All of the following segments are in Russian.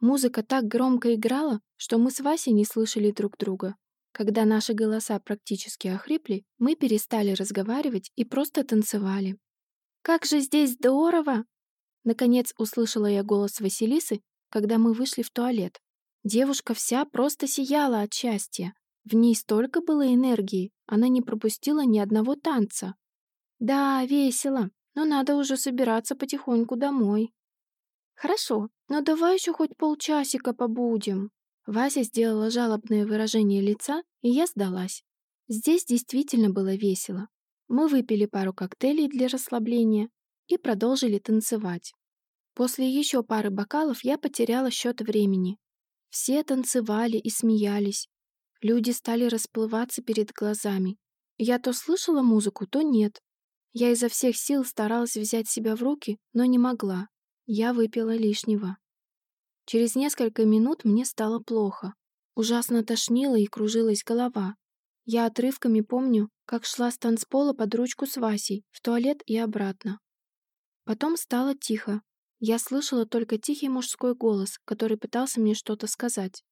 Музыка так громко играла, что мы с Васей не слышали друг друга. Когда наши голоса практически охрипли, мы перестали разговаривать и просто танцевали. «Как же здесь здорово!» Наконец услышала я голос Василисы, когда мы вышли в туалет. Девушка вся просто сияла от счастья. В ней столько было энергии, она не пропустила ни одного танца. «Да, весело, но надо уже собираться потихоньку домой». «Хорошо, но давай еще хоть полчасика побудем». Вася сделала жалобное выражение лица, и я сдалась. Здесь действительно было весело. Мы выпили пару коктейлей для расслабления и продолжили танцевать. После еще пары бокалов я потеряла счет времени. Все танцевали и смеялись. Люди стали расплываться перед глазами. Я то слышала музыку, то нет. Я изо всех сил старалась взять себя в руки, но не могла. Я выпила лишнего. Через несколько минут мне стало плохо. Ужасно тошнило и кружилась голова. Я отрывками помню, как шла с танцпола под ручку с Васей, в туалет и обратно. Потом стало тихо. Я слышала только тихий мужской голос, который пытался мне что-то сказать.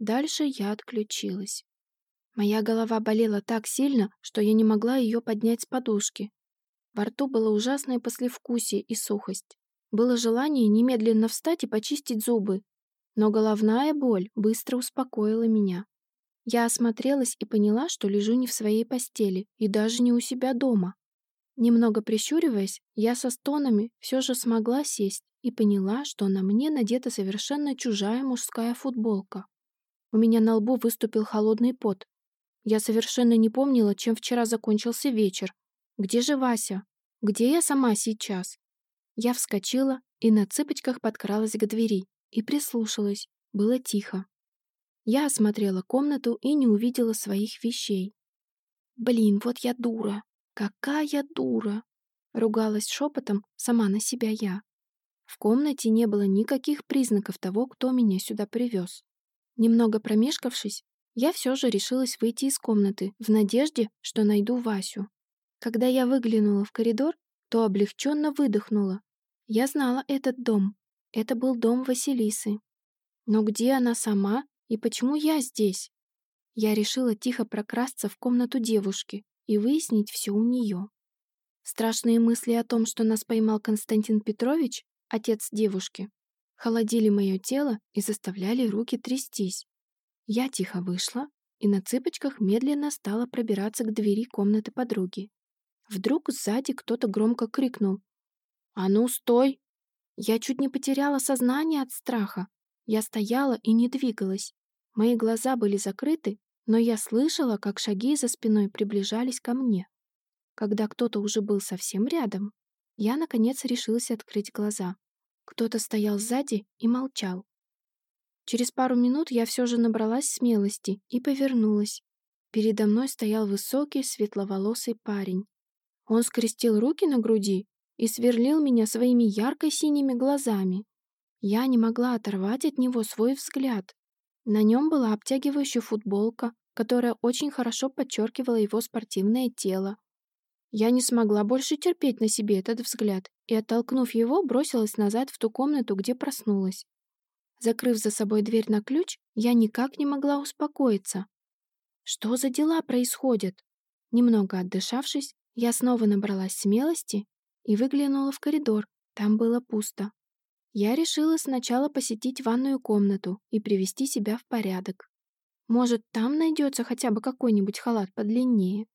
Дальше я отключилась. Моя голова болела так сильно, что я не могла ее поднять с подушки. Во рту было ужасное послевкусие и сухость. Было желание немедленно встать и почистить зубы, но головная боль быстро успокоила меня. Я осмотрелась и поняла, что лежу не в своей постели и даже не у себя дома. Немного прищуриваясь, я со стонами все же смогла сесть и поняла, что на мне надета совершенно чужая мужская футболка. У меня на лбу выступил холодный пот. Я совершенно не помнила, чем вчера закончился вечер. Где же Вася? Где я сама сейчас? Я вскочила и на цыпочках подкралась к двери и прислушалась. Было тихо. Я осмотрела комнату и не увидела своих вещей. «Блин, вот я дура! Какая дура!» Ругалась шепотом сама на себя я. В комнате не было никаких признаков того, кто меня сюда привез. Немного промешкавшись, я все же решилась выйти из комнаты в надежде, что найду Васю. Когда я выглянула в коридор, то облегченно выдохнула. Я знала этот дом. Это был дом Василисы. Но где она сама и почему я здесь? Я решила тихо прокрасться в комнату девушки и выяснить все у нее. Страшные мысли о том, что нас поймал Константин Петрович, отец девушки, холодили мое тело и заставляли руки трястись. Я тихо вышла и на цыпочках медленно стала пробираться к двери комнаты подруги. Вдруг сзади кто-то громко крикнул. «А ну, стой!» Я чуть не потеряла сознание от страха. Я стояла и не двигалась. Мои глаза были закрыты, но я слышала, как шаги за спиной приближались ко мне. Когда кто-то уже был совсем рядом, я, наконец, решилась открыть глаза. Кто-то стоял сзади и молчал. Через пару минут я все же набралась смелости и повернулась. Передо мной стоял высокий, светловолосый парень. Он скрестил руки на груди и сверлил меня своими ярко-синими глазами. Я не могла оторвать от него свой взгляд. На нем была обтягивающая футболка, которая очень хорошо подчеркивала его спортивное тело. Я не смогла больше терпеть на себе этот взгляд и, оттолкнув его, бросилась назад в ту комнату, где проснулась. Закрыв за собой дверь на ключ, я никак не могла успокоиться. Что за дела происходят? Немного отдышавшись, я снова набралась смелости и выглянула в коридор. Там было пусто. Я решила сначала посетить ванную комнату и привести себя в порядок. Может, там найдется хотя бы какой-нибудь халат подлиннее.